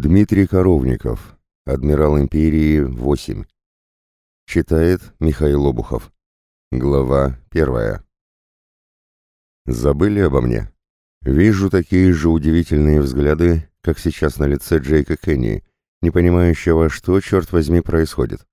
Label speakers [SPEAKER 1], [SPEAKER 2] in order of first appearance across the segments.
[SPEAKER 1] Дмитрий Коровников, адмирал империи 8. Читает Михаил Обухов. Глава первая. Забыли обо мне? Вижу такие же удивительные взгляды, как сейчас на лице Джейка Кенни, не понимающего, что, черт возьми, происходит.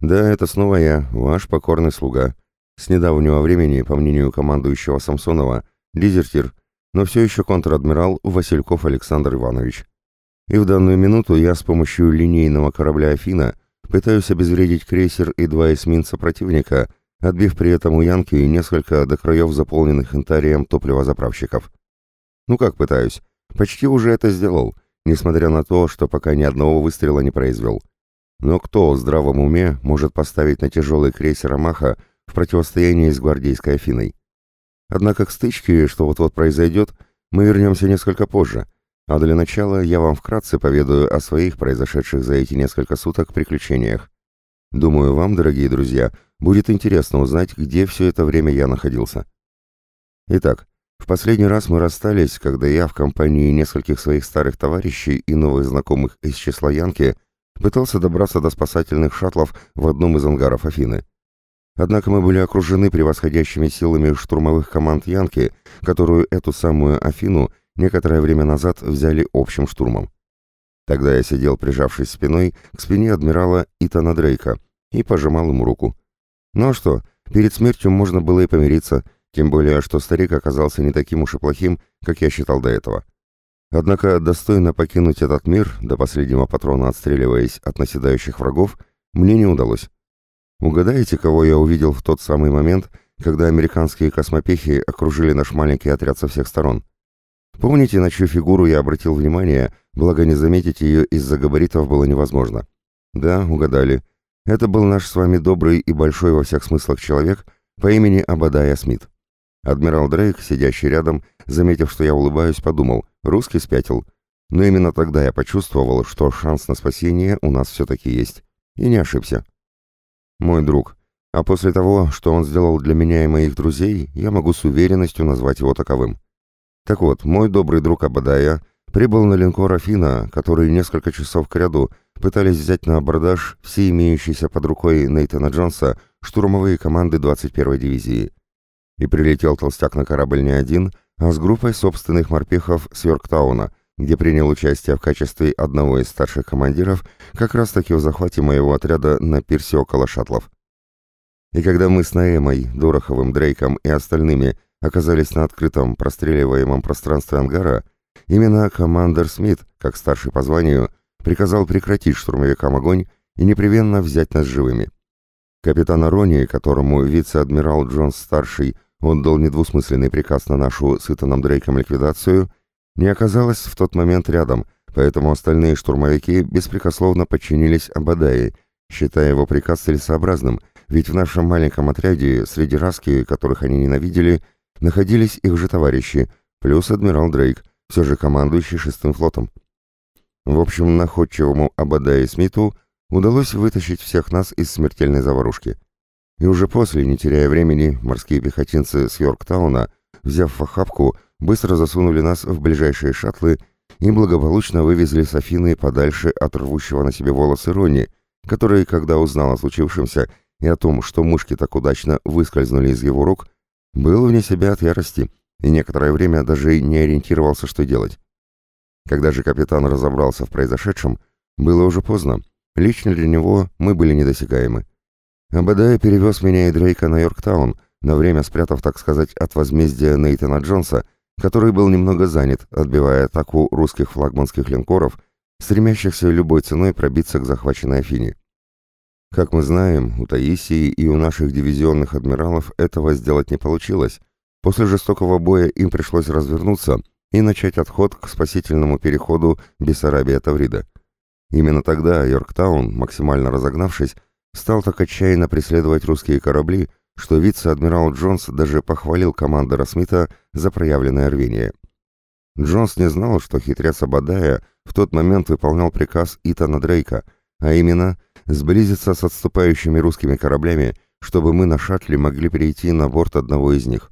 [SPEAKER 1] Да, это снова я, ваш покорный слуга. С недавнего времени, по мнению командующего Самсонова, дезертир, но все еще контр-адмирал Васильков Александр Иванович. И в данную минуту я с помощью линейного корабля «Афина» пытаюсь обезвредить крейсер и два эсминца противника, отбив при этом у Янки несколько до краев заполненных интарием топливозаправщиков. Ну как пытаюсь? Почти уже это сделал, несмотря на то, что пока ни одного выстрела не произвел. Но кто в здравом уме может поставить на тяжелый крейсер «Амаха» в противостоянии с гвардейской Афиной? Однако к стычке, что вот-вот произойдет, мы вернемся несколько позже — а для начала я вам вкратце поведаю о своих произошедших за эти несколько суток приключениях. Думаю, вам, дорогие друзья, будет интересно узнать, где все это время я находился. Итак, в последний раз мы расстались, когда я в компании нескольких своих старых товарищей и новых знакомых из числа Янки пытался добраться до спасательных шаттлов в одном из ангаров Афины. Однако мы были окружены превосходящими силами штурмовых команд Янки, которую эту самую Афину – некоторое время назад взяли общим штурмом. Тогда я сидел, прижавшись спиной к спине адмирала Итана Дрейка и пожимал ему руку. Ну а что, перед смертью можно было и помириться, тем более, что старик оказался не таким уж и плохим, как я считал до этого. Однако достойно покинуть этот мир, до последнего патрона отстреливаясь от наседающих врагов, мне не удалось. Угадаете, кого я увидел в тот самый момент, когда американские космопехи окружили наш маленький отряд со всех сторон? Помните, на чью фигуру я обратил внимание, благо не заметить ее из-за габаритов было невозможно? Да, угадали. Это был наш с вами добрый и большой во всех смыслах человек по имени Абадая Смит. Адмирал Дрейк, сидящий рядом, заметив, что я улыбаюсь, подумал, русский спятил. Но именно тогда я почувствовал, что шанс на спасение у нас все-таки есть. И не ошибся. Мой друг. А после того, что он сделал для меня и моих друзей, я могу с уверенностью назвать его таковым. Так вот, мой добрый друг Абадая прибыл на линкор «Афина», который несколько часов кряду пытались взять на абордаж все имеющиеся под рукой Нейтана Джонса штурмовые команды 21-й дивизии. И прилетел толстяк на корабль не один, а с группой собственных морпехов с Йорктауна, где принял участие в качестве одного из старших командиров как раз-таки в захвате моего отряда на пирсе около шаттлов. И когда мы с Наэмой, Дороховым, Дрейком и остальными оказались на открытом простреливаемом пространстве ангара, именно командир Смит, как старший по званию, приказал прекратить штурмовикам огонь и непременно взять нас живыми. Капитан Арони, которому вице-адмирал Джонс-старший отдал недвусмысленный приказ на нашу с Итаном Дрейком ликвидацию, не оказалось в тот момент рядом, поэтому остальные штурмовики беспрекословно подчинились Абадае, считая его приказ целесообразным, ведь в нашем маленьком отряде среди раски, которых они ненавидели, находились их же товарищи, плюс адмирал Дрейк, все же командующий шестым флотом. В общем, находчивому Абадае Смиту удалось вытащить всех нас из смертельной заварушки. И уже после, не теряя времени, морские пехотинцы с Йорктауна, взяв в охапку, быстро засунули нас в ближайшие шаттлы и благополучно вывезли с Афины подальше от рвущего на себе волосы Рони, который, когда узнал о случившемся и о том, что мушки так удачно выскользнули из его рук, был вне себя от ярости и некоторое время даже не ориентировался, что делать. Когда же капитан разобрался в произошедшем, было уже поздно. Лично для него мы были недосягаемы. Абадай перевез меня и Дрейка на Йорктаун, на время спрятав, так сказать, от возмездия Нейтана Джонса, который был немного занят, отбивая атаку русских флагманских линкоров, стремящихся любой ценой пробиться к захваченной Афине. Как мы знаем, у Таисии и у наших дивизионных адмиралов этого сделать не получилось. После жестокого боя им пришлось развернуться и начать отход к спасительному переходу Бессарабия-Таврида. Именно тогда Йорктаун, максимально разогнавшись, стал так отчаянно преследовать русские корабли, что вице-адмирал Джонс даже похвалил командора Смита за проявленное рвение. Джонс не знал, что хитрец Абадая в тот момент выполнял приказ Итана Дрейка, а именно сблизиться с отступающими русскими кораблями, чтобы мы на шаттле могли перейти на борт одного из них.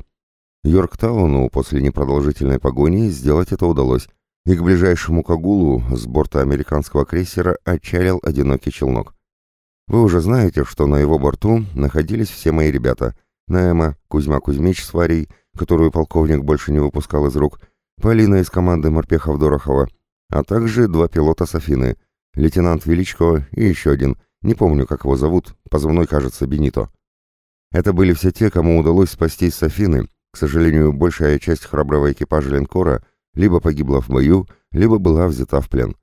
[SPEAKER 1] Йорктауну после непродолжительной погони сделать это удалось, и к ближайшему Кагулу с борта американского крейсера отчалил одинокий челнок. Вы уже знаете, что на его борту находились все мои ребята. Наэма, Кузьма Кузьмич с Варей, которую полковник больше не выпускал из рук, Полина из команды морпехов Дорохова, а также два пилота с Афины, лейтенант Величко и еще один, не помню, как его зовут, позывной, кажется, Бенито. Это были все те, кому удалось спастись с Афины. К сожалению, большая часть храброго экипажа линкора либо погибла в бою, либо была взята в плен.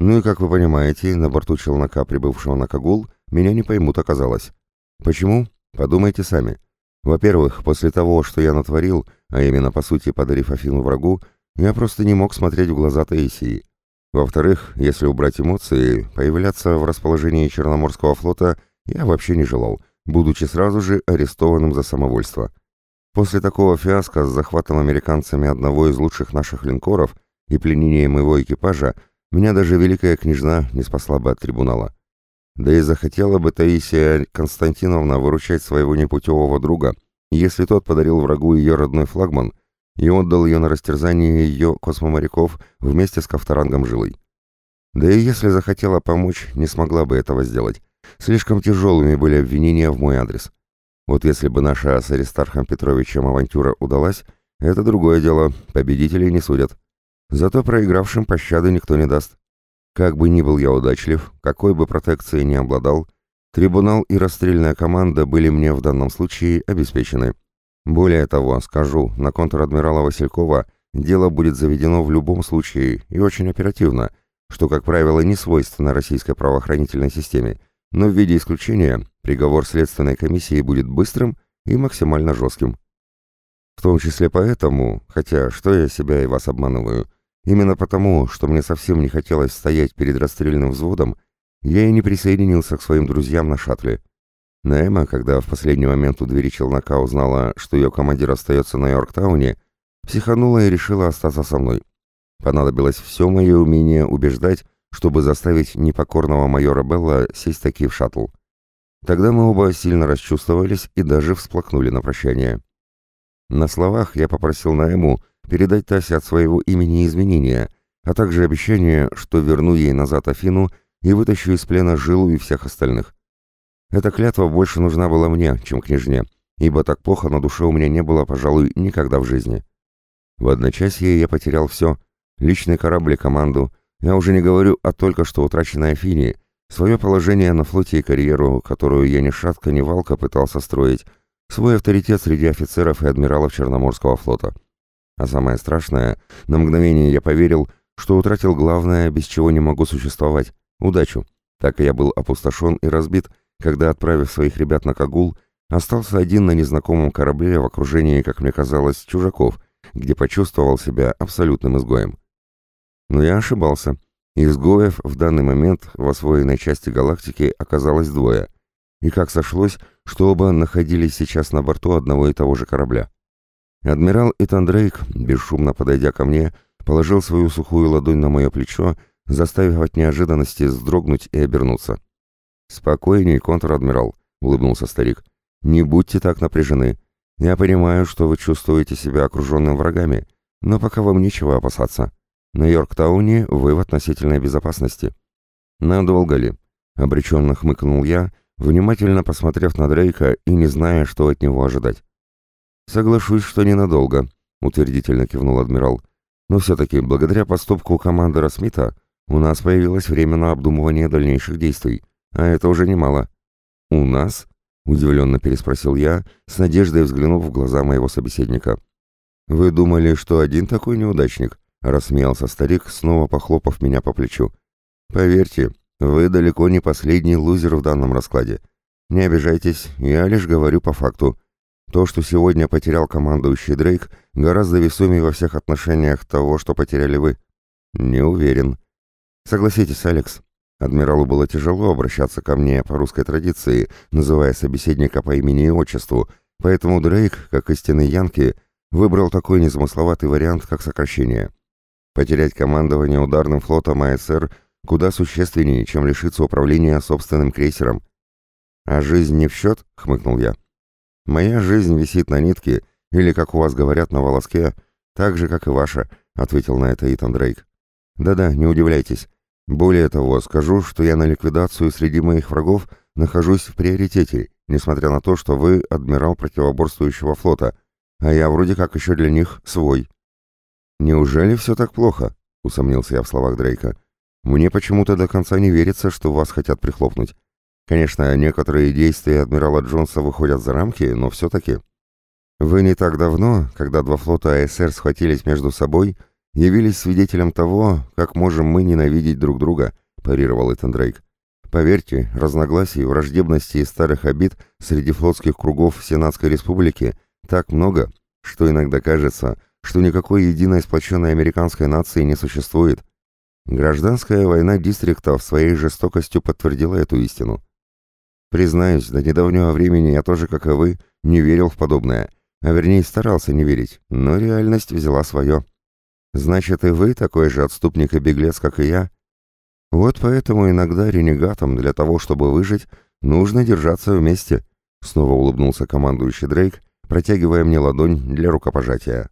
[SPEAKER 1] Ну и, как вы понимаете, на борту челнока, прибывшего на Кагул, меня не поймут оказалось. Почему? Подумайте сами. Во-первых, после того, что я натворил, а именно, по сути, подарив Афину врагу, я просто не мог смотреть в глаза Таисии. Во-вторых, если убрать эмоции, появляться в расположении Черноморского флота я вообще не желал, будучи сразу же арестованным за самовольство. После такого фиаско с захватом американцами одного из лучших наших линкоров и пленением его экипажа меня даже Великая Княжна не спасла бы от трибунала. Да и захотела бы Таисия Константиновна выручать своего непутевого друга, если тот подарил врагу ее родной флагман и отдал ее на растерзание ее космоморяков вместе с Ковторангом Жилой. Да и если захотела помочь, не смогла бы этого сделать. Слишком тяжелыми были обвинения в мой адрес. Вот если бы наша с Аристархом Петровичем авантюра удалась, это другое дело, победителей не судят. Зато проигравшим пощады никто не даст. Как бы ни был я удачлив, какой бы протекцией ни обладал, трибунал и расстрельная команда были мне в данном случае обеспечены. Более того, скажу, на контр-адмирала Василькова дело будет заведено в любом случае и очень оперативно, что, как правило, не свойственно российской правоохранительной системе, но в виде исключения приговор Следственной комиссии будет быстрым и максимально жестким. В том числе поэтому, хотя что я себя и вас обманываю, Именно потому, что мне совсем не хотелось стоять перед расстрельным взводом, я и не присоединился к своим друзьям на шаттле. Наэма, когда в последний момент у двери челнока узнала, что ее командир остается на Йорктауне, психанула и решила остаться со мной. Понадобилось все мое умение убеждать, чтобы заставить непокорного майора Белла сесть таки в шаттл. Тогда мы оба сильно расчувствовались и даже всплакнули на прощание. На словах я попросил Наэму передать Тасе от своего имени извинения, а также обещание, что верну ей назад Афину и вытащу из плена Жилу и всех остальных. Эта клятва больше нужна была мне, чем княжне, ибо так плохо на душе у меня не было, пожалуй, никогда в жизни. В одночасье я потерял все, личный корабль и команду, я уже не говорю о только что утраченной Афине, свое положение на флоте и карьеру, которую я ни шатка, ни валка пытался строить, свой авторитет среди офицеров и адмиралов Черноморского флота. А самое страшное, на мгновение я поверил, что утратил главное, без чего не могу существовать — удачу. Так я был опустошен и разбит, когда, отправив своих ребят на Кагул, остался один на незнакомом корабле в окружении, как мне казалось, чужаков, где почувствовал себя абсолютным изгоем. Но я ошибался. Изгоев в данный момент в освоенной части галактики оказалось двое. И как сошлось, что оба находились сейчас на борту одного и того же корабля. Адмирал Итан Дрейк, бесшумно подойдя ко мне, положил свою сухую ладонь на мое плечо, заставив от неожиданности вздрогнуть и обернуться. «Спокойней, контр-адмирал», — улыбнулся старик. «Не будьте так напряжены. Я понимаю, что вы чувствуете себя окруженным врагами, но пока вам нечего опасаться. На Йорктауне вы в относительной безопасности». «Надолго ли?» — обреченно хмыкнул я, внимательно посмотрев на Дрейка и не зная, что от него ожидать. «Соглашусь, что ненадолго», — утвердительно кивнул адмирал. «Но все-таки, благодаря поступку командора Смита, у нас появилось время на обдумывание дальнейших действий, а это уже немало». «У нас?» — удивленно переспросил я, с надеждой взглянув в глаза моего собеседника. «Вы думали, что один такой неудачник?» — рассмеялся старик, снова похлопав меня по плечу. «Поверьте, вы далеко не последний лузер в данном раскладе. Не обижайтесь, я лишь говорю по факту. То, что сегодня потерял командующий Дрейк, гораздо весомее во всех отношениях того, что потеряли вы. Не уверен. Согласитесь, Алекс. Адмиралу было тяжело обращаться ко мне по русской традиции, называя собеседника по имени и отчеству, поэтому Дрейк, как истинный Янки, выбрал такой незамысловатый вариант, как сокращение. Потерять командование ударным флотом АСР куда существеннее, чем лишиться управления собственным крейсером. «А жизнь не в счет?» — хмыкнул я. «Моя жизнь висит на нитке, или, как у вас говорят, на волоске, так же, как и ваша», — ответил на это Итан Дрейк. Да-да, не удивляйтесь. Более того, скажу, что я на ликвидацию среди моих врагов нахожусь в приоритете, несмотря на то, что вы адмирал противоборствующего флота, а я вроде как еще для них свой. Неужели все так плохо? Усомнился я в словах Дрейка. Мне почему-то до конца не верится, что вас хотят прихлопнуть. Конечно, некоторые действия адмирала Джонса выходят за рамки, но все-таки... Вы не так давно, когда два флота АСР схватились между собой, явились свидетелем того, как можем мы ненавидеть друг друга, парировал Итан Дрейк. Поверьте, разногласий, враждебности и старых обид среди флотских кругов Сенатской Республики так много, что иногда кажется, что никакой единой сплоченной американской нации не существует. Гражданская война дистриктов своей жестокостью подтвердила эту истину. Признаюсь, до недавнего времени я тоже, как и вы, не верил в подобное, а вернее старался не верить, но реальность взяла свое. Значит, и вы такой же отступник и беглец, как и я? Вот поэтому иногда ренегатам для того, чтобы выжить, нужно держаться вместе. Снова улыбнулся командующий Дрейк, протягивая мне ладонь для рукопожатия.